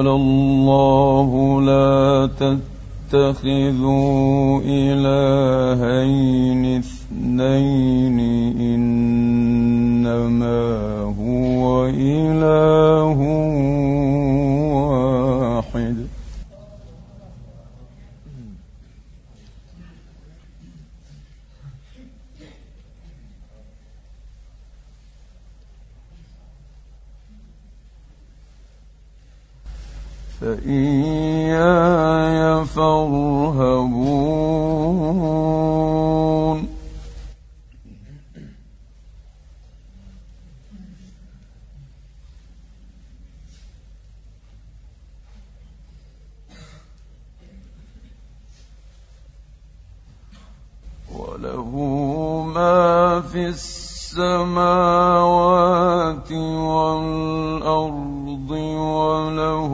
وقال الله لا تتخذوا إلهين اثنين إنما هو إله فإياي فارهبون. وله ما في السماوات والأرض وله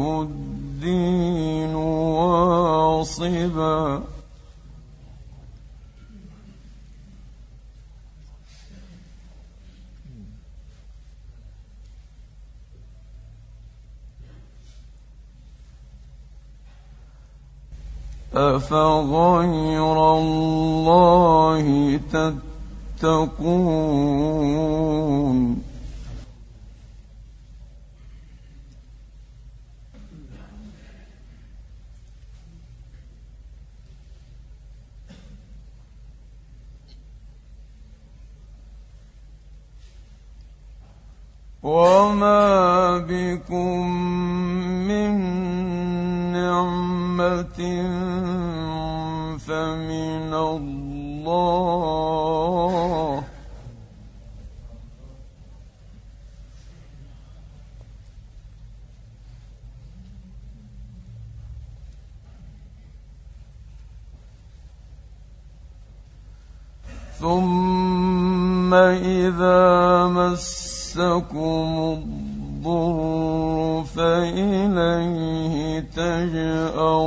أفغير الله تتقون؟ وما بكم من نعمة فمن الله. ثم إذا مسكم الضر فإليه تجأرون.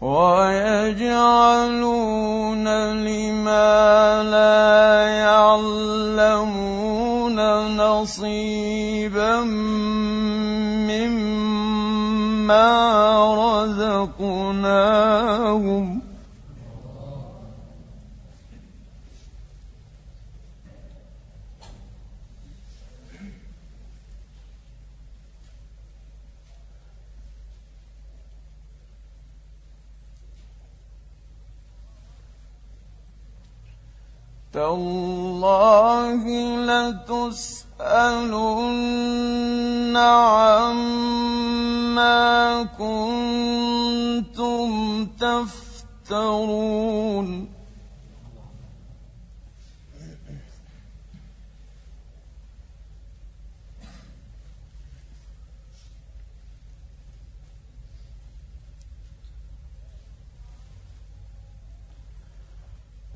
ويجعلون لما لا يعلمون نصيبا مما رزقناهم تالله لتسألن عما كنتم تفترون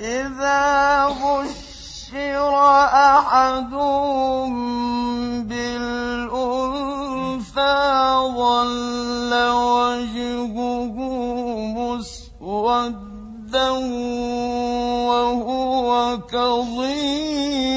إذا بشر أحدهم بالأنثى ظل وجهه مسودا وهو كظيم.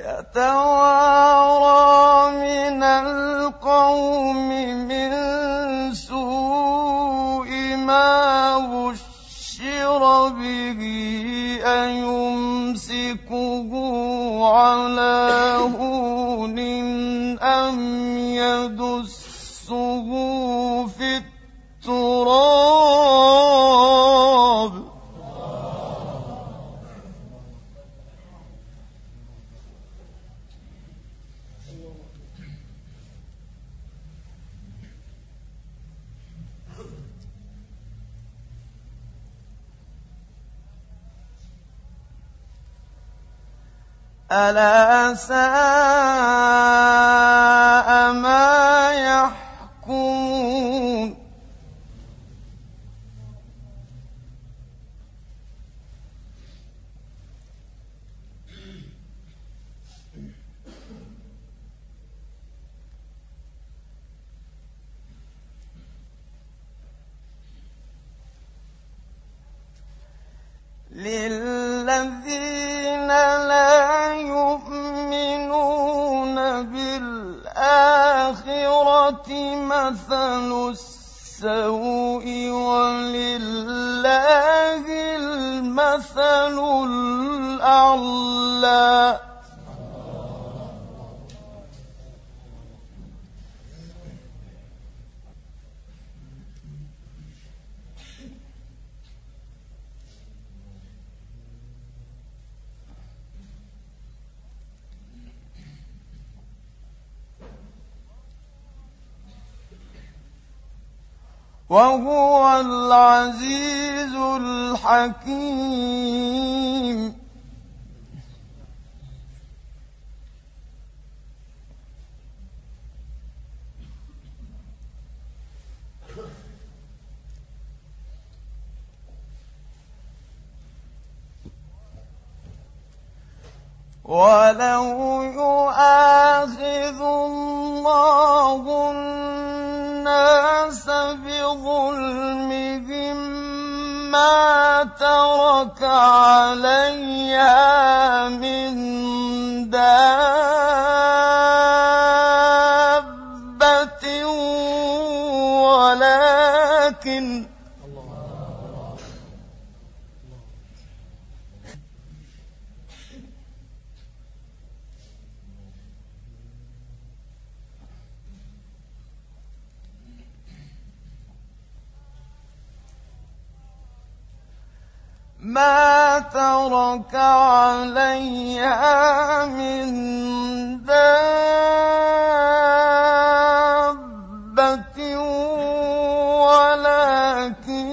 يتوارى من القوم من سوء ما بشر به أيمسكه على هون ألا ساء المثل الأعلى. وهو العزيز الحكيم. ولو يؤاخذ الله الناس بظلمهم ما ترك عليها من دابة ما ترك عليها من دابة ولكن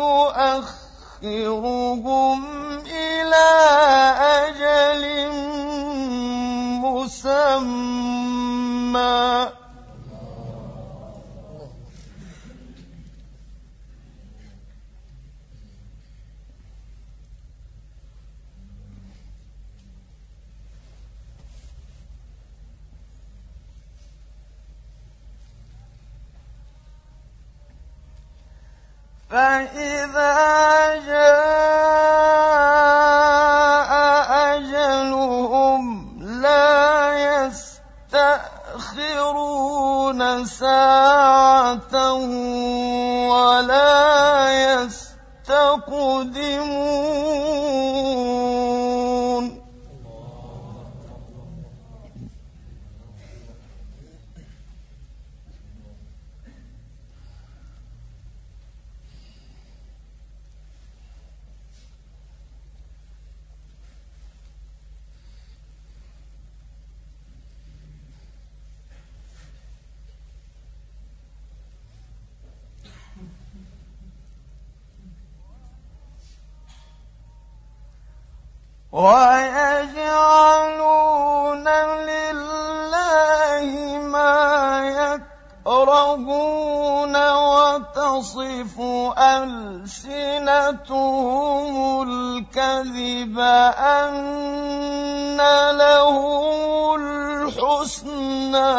يؤخر له الحسنى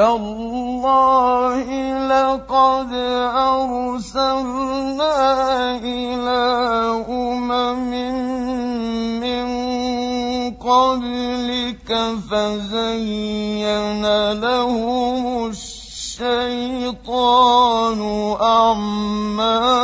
تالله لقد أرسلنا إلى أمم من قبلك فزين لهم الشيطان أعمالهم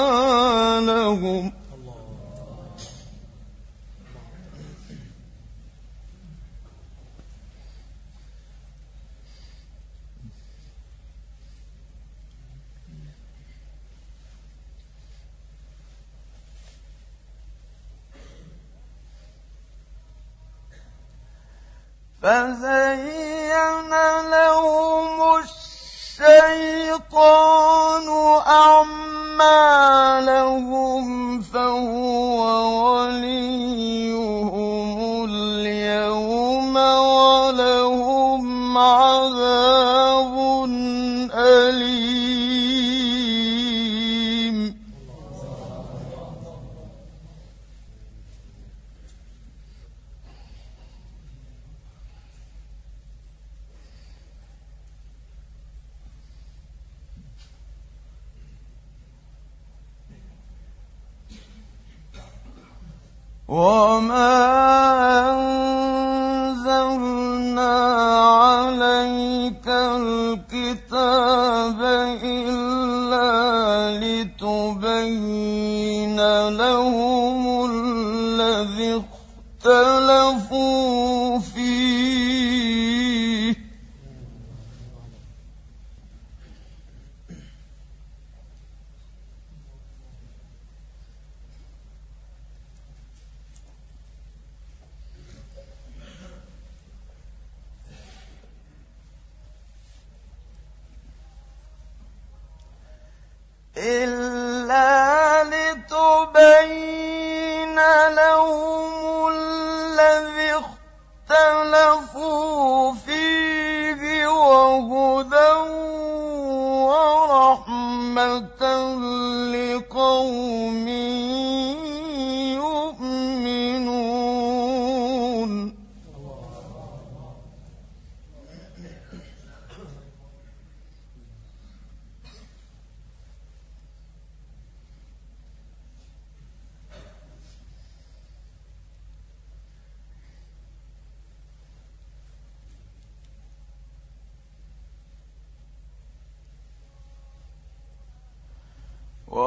فزين لهم الشيطان أعمالهم فهو عليه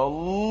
والله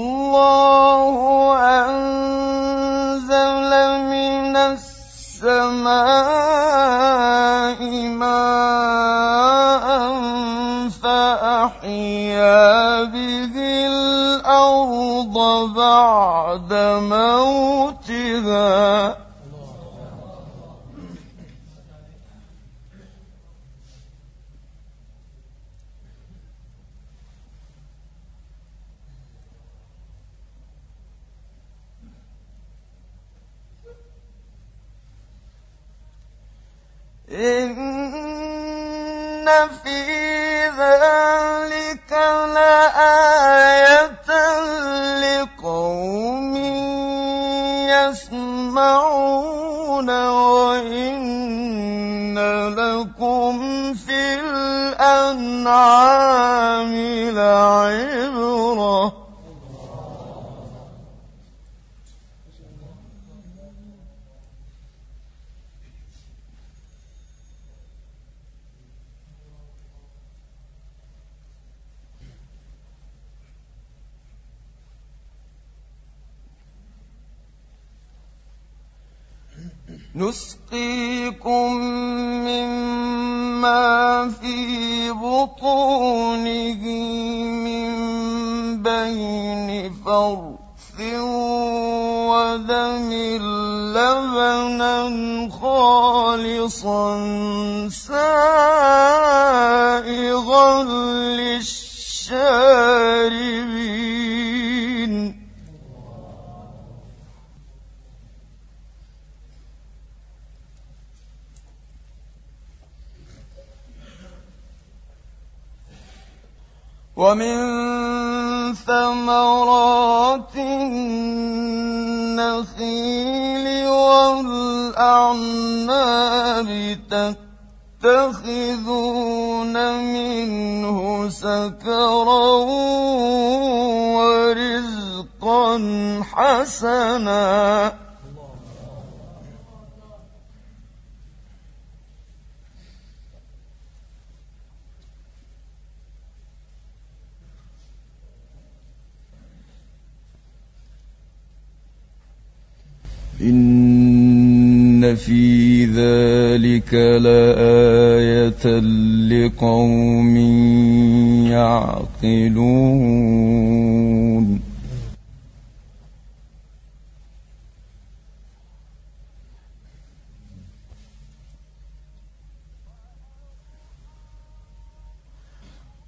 نسقيكم مما في بطونه من بين فرث ودم لبنا خالصا سائغا ومن ثمرات النخيل والأعناب تتخذون منه سكرا ورزقا حسنا. إن في ذلك لآية لقوم يعقلون.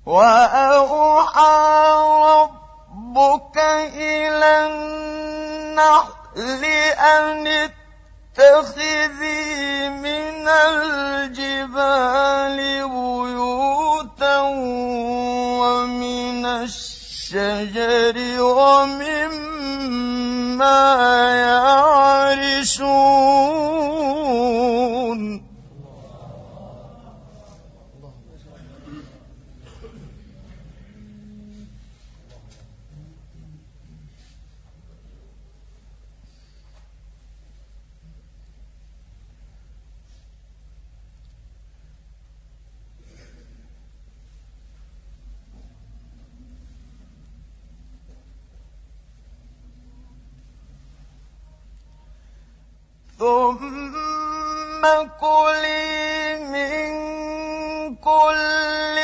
وأوحى ربك إلى النحل لأن اتخذي من الجبال بيوتا ومن الشجر ومما يعرشون. ثم كلي من كل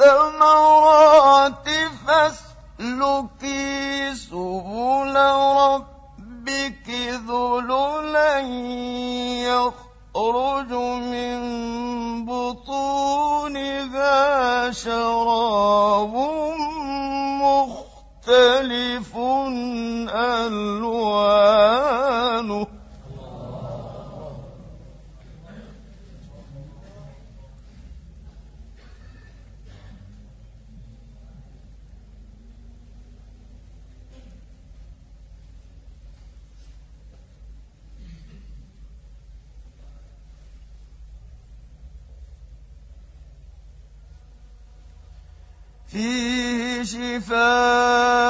الثمرات فاسلكي سبل ربك ذللا يخرج من بطونها شراب مختلف ألوانه فيه شفاء.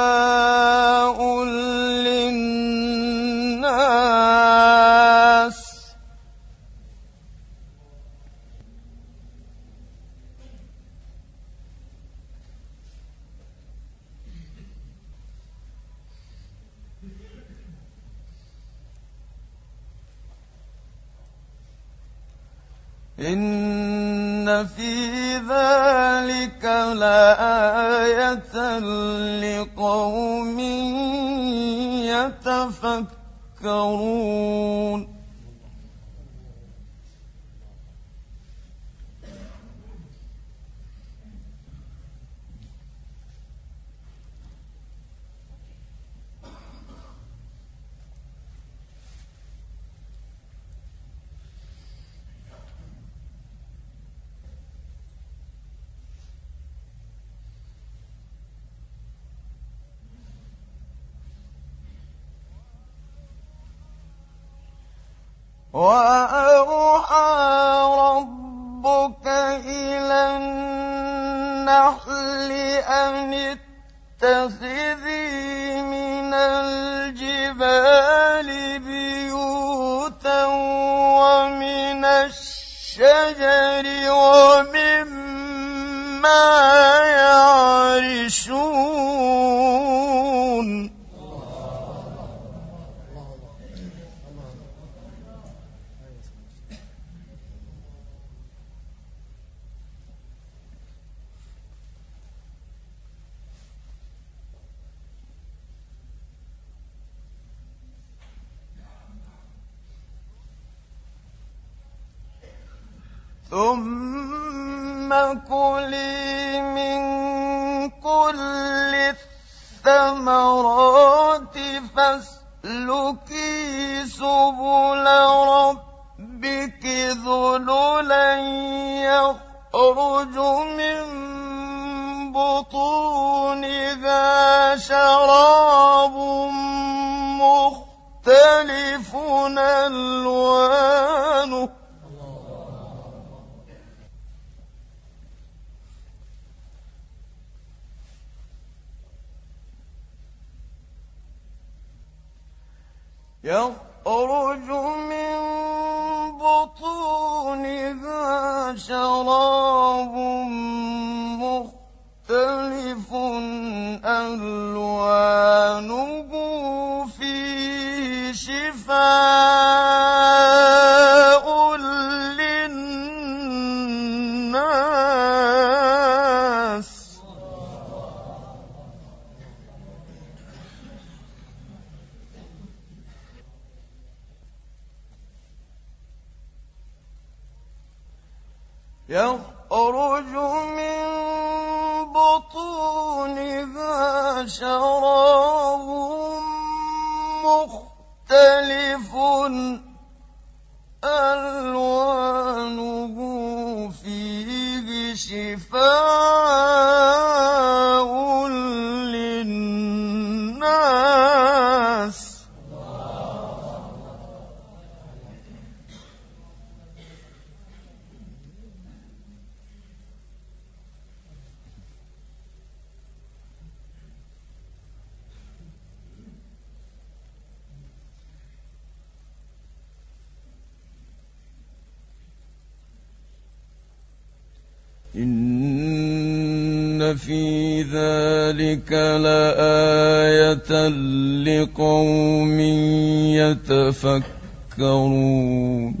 يعرشون يخرج من بطونها شراب مختلف ألوانه فيه شفاء للناس إن في ذلك لآية لقوم يتفكرون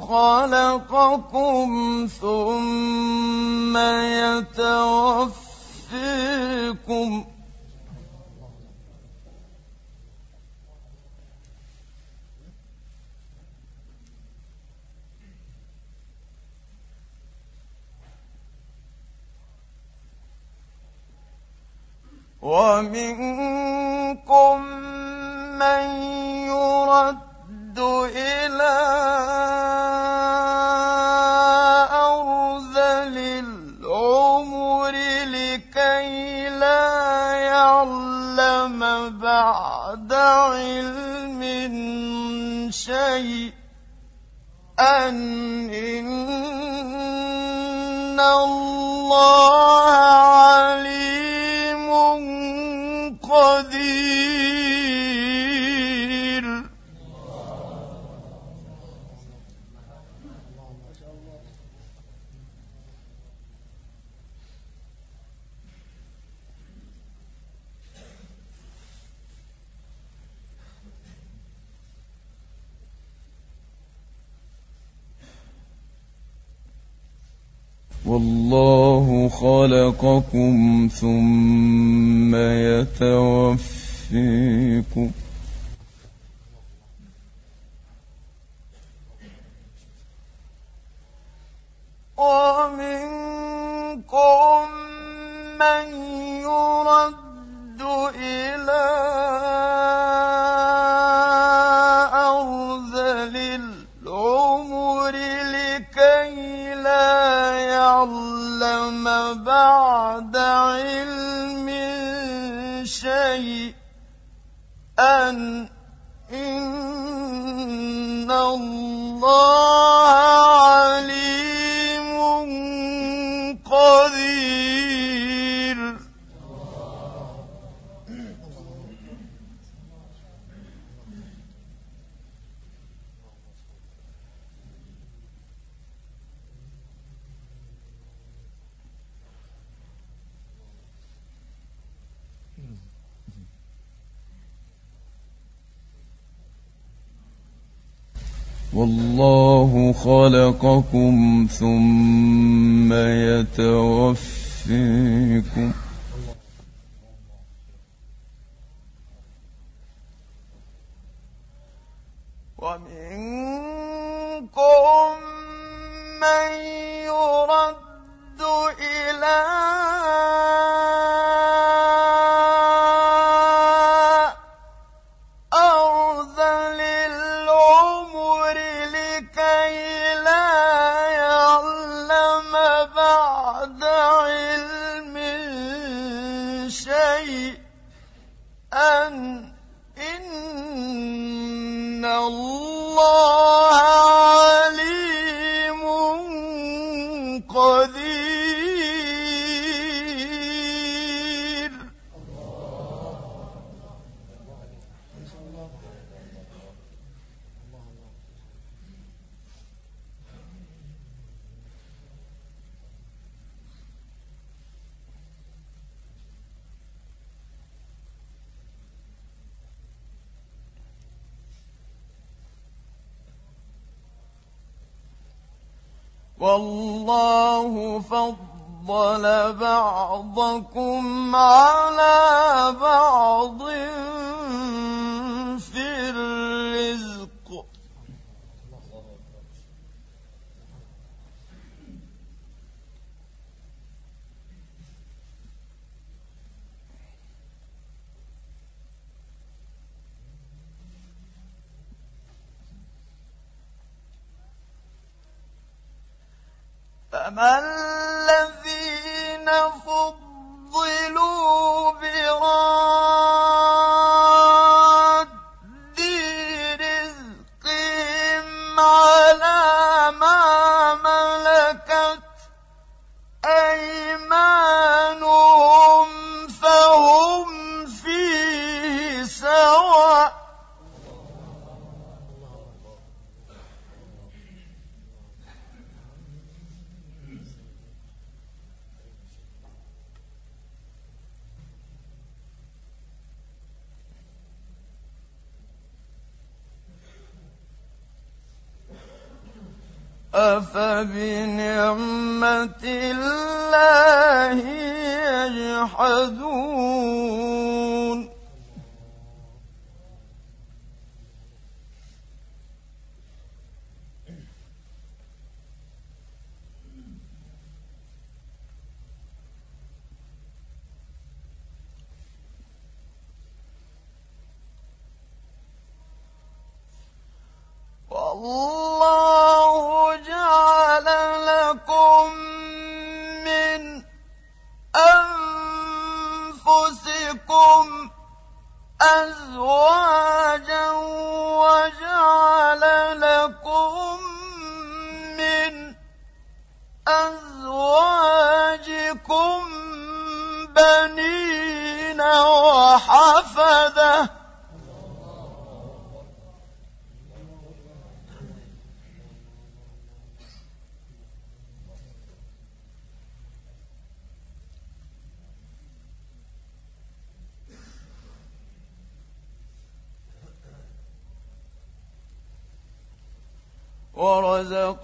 خلقكم ثم يتوفيكم. ومنكم من يرد إلى أرذل العمر لكي لا يعلم بعد علم شيئا. إن الله خلقكم ثم يتوفيكم. والله خلقكم ثم يتوفيكم. فما أفبنعمة الله يجحدون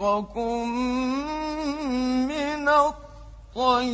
ورزقكم من الطيبات.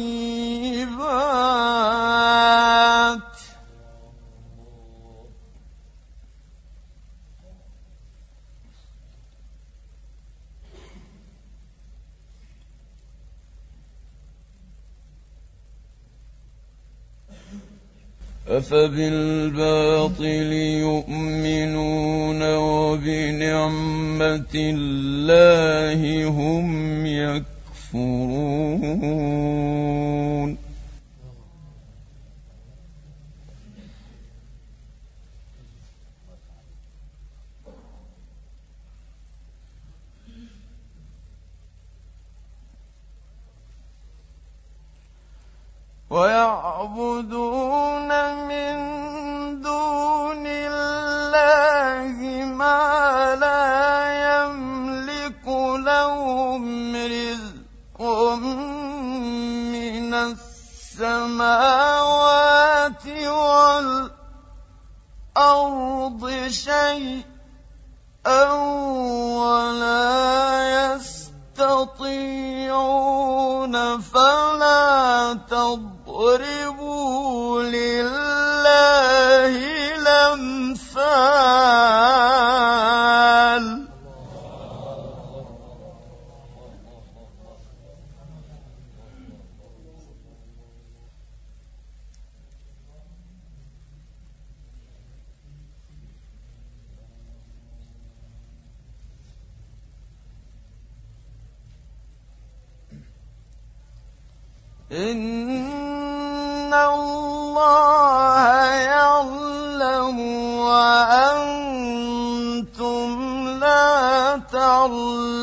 أفبالباطل يؤمنون وبنعمة الله هم يكفرون. ويعبدون والأرض شيئا ولا يستطيعون فلا تضر تعلمون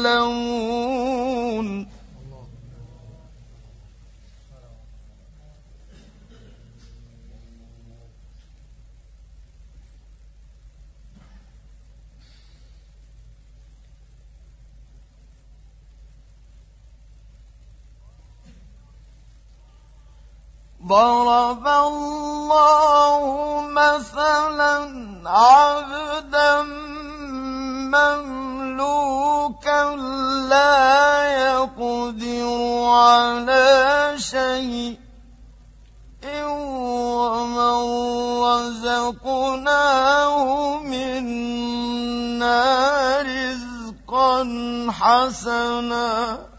حسنا.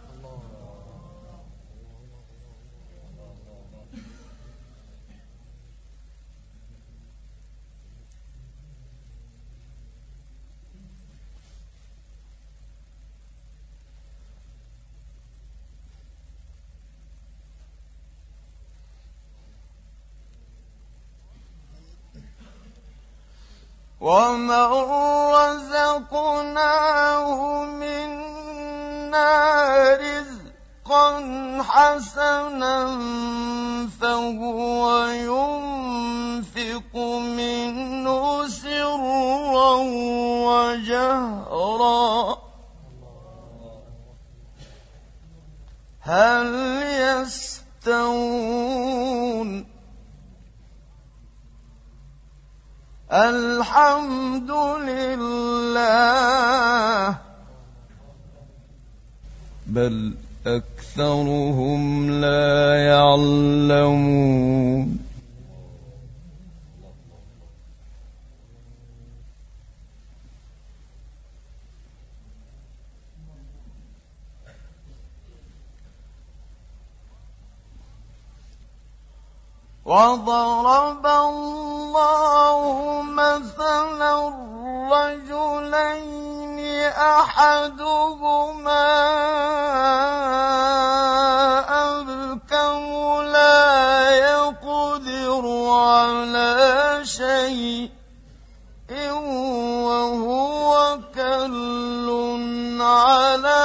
ومن رزقناه حسنا فهو ينفق منه سرا وجهرا. هل يستوون؟ الحمد لله. بل أكثرهم لا يعلمون. وضرب الله مثلا الرجلين أحدهما أبكم لا يقدر على شيء وهو كل على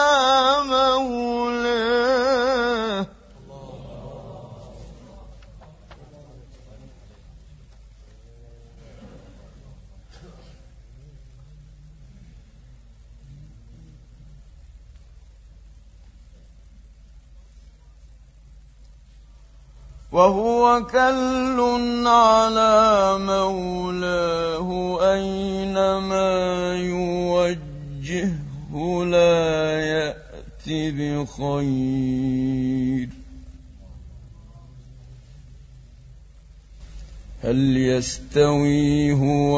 وهو كل على مولاه أينما يوجهه لا يأت بخير. هل يستوي هو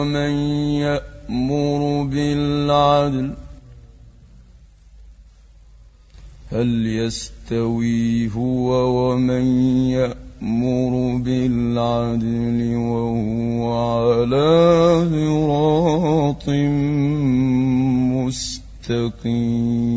ومن يأمر بالعدل؟ هل يستوي هو ومن يأمر بالعدل وهو على صراط مستقيم.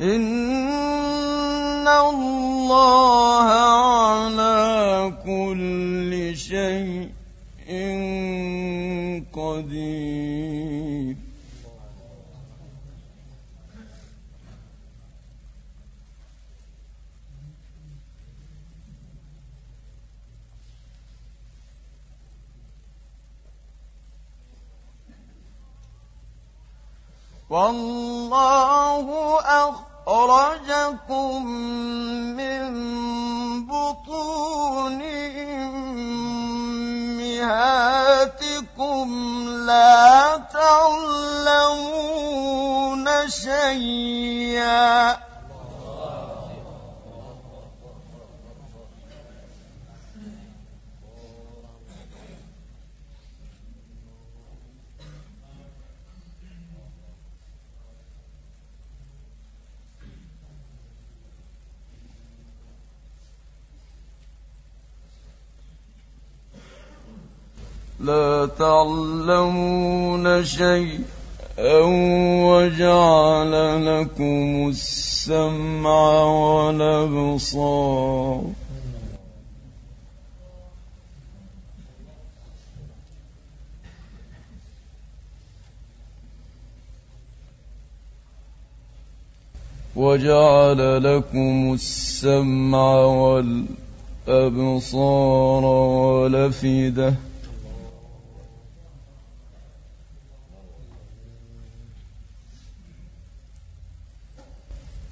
إن الله تعلمون شيئا وجعل لكم السمع والابصار وجعل لكم السمع والابصار والافئده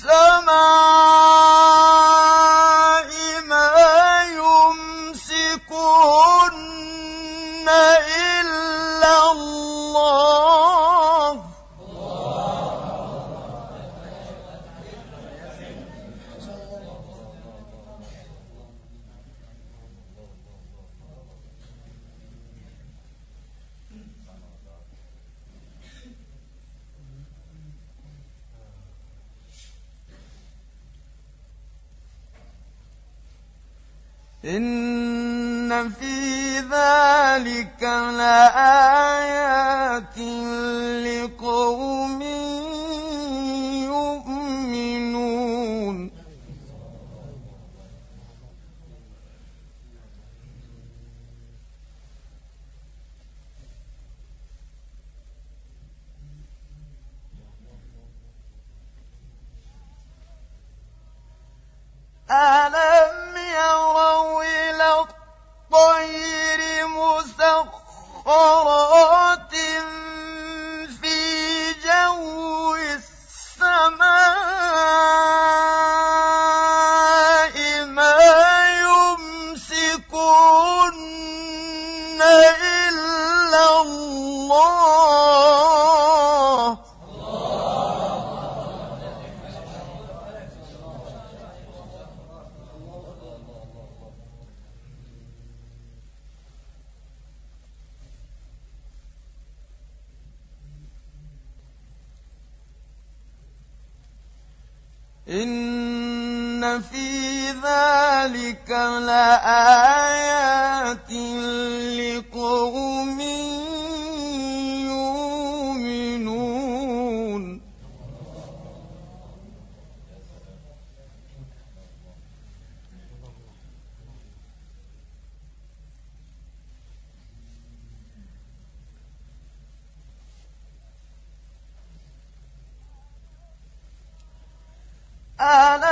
السماء إن في ذلك لآيات لقوم مسخرات ألم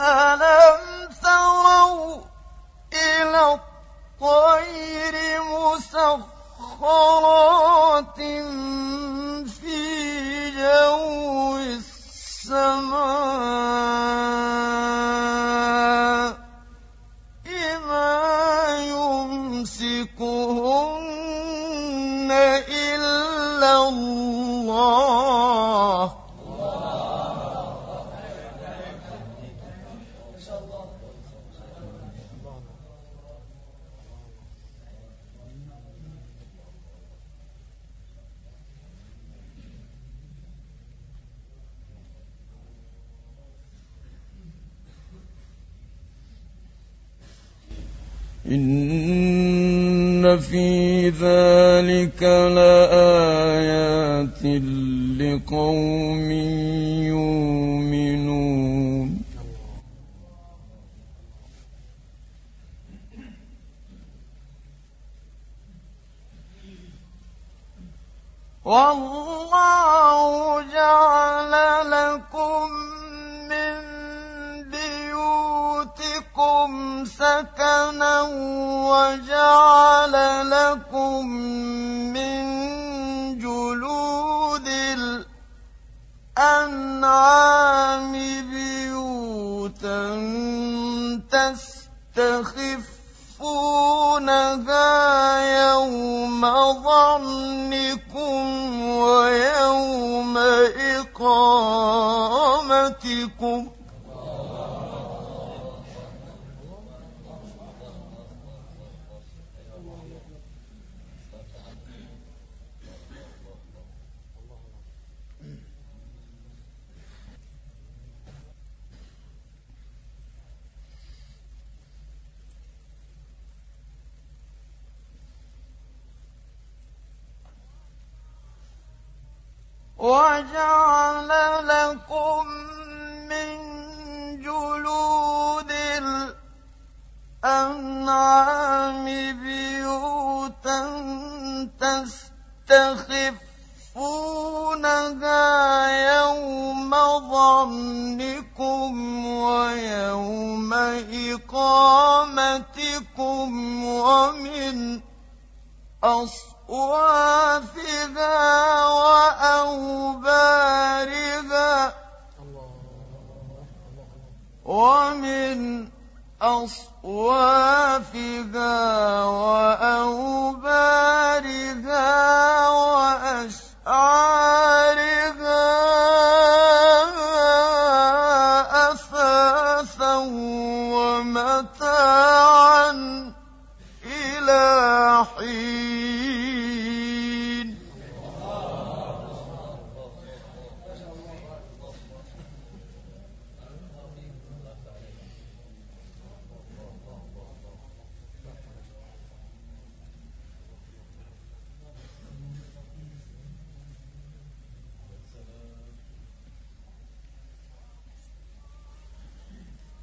ألم ظنكم ويوم إقامتكم وجعل لكم من جلود الأنعام بيوتا تستخفونها يوم ظنكم ويوم إقامتكم ومن أصل وأوبارها. ومن أصوافها وأوبارها وأشعارها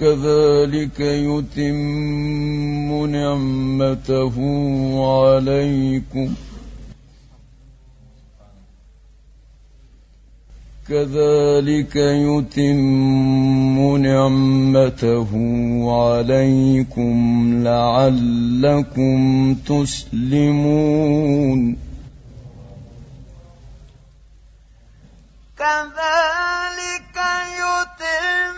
كذلك يتم نعمته عليكم. كذلك يتم نعمته عليكم لعلكم تسلمون. كذلك يتم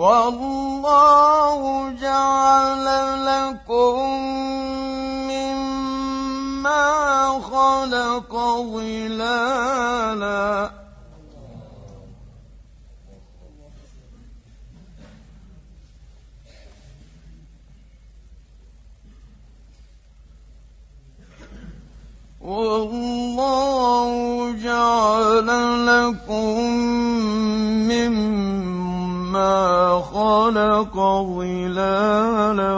والله جعل لكم مما خلق ظلالا. والله جعل لكم مما خلق ظلالا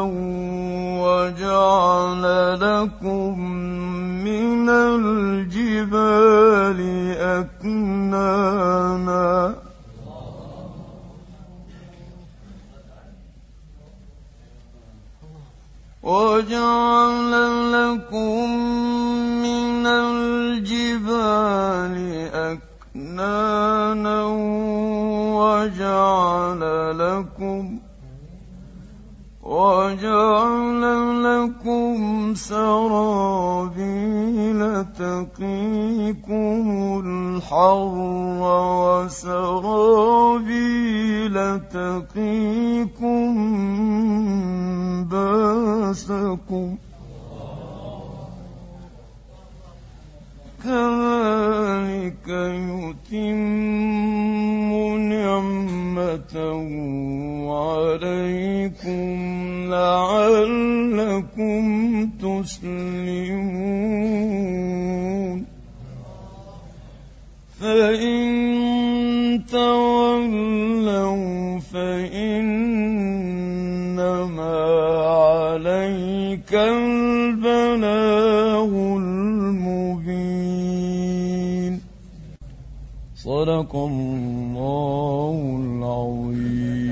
وجعل لكم من الجبال أكنانا وجعل لكم الجبال أكنانا وجعل لكم وجعل لكم سرابيل تقيكم الحر وسرابيل تقيكم باسكم كذلك يتم نعمته عليكم لعلكم تسلمون. فإن تولوا فإنما عليك صدق الله العظيم.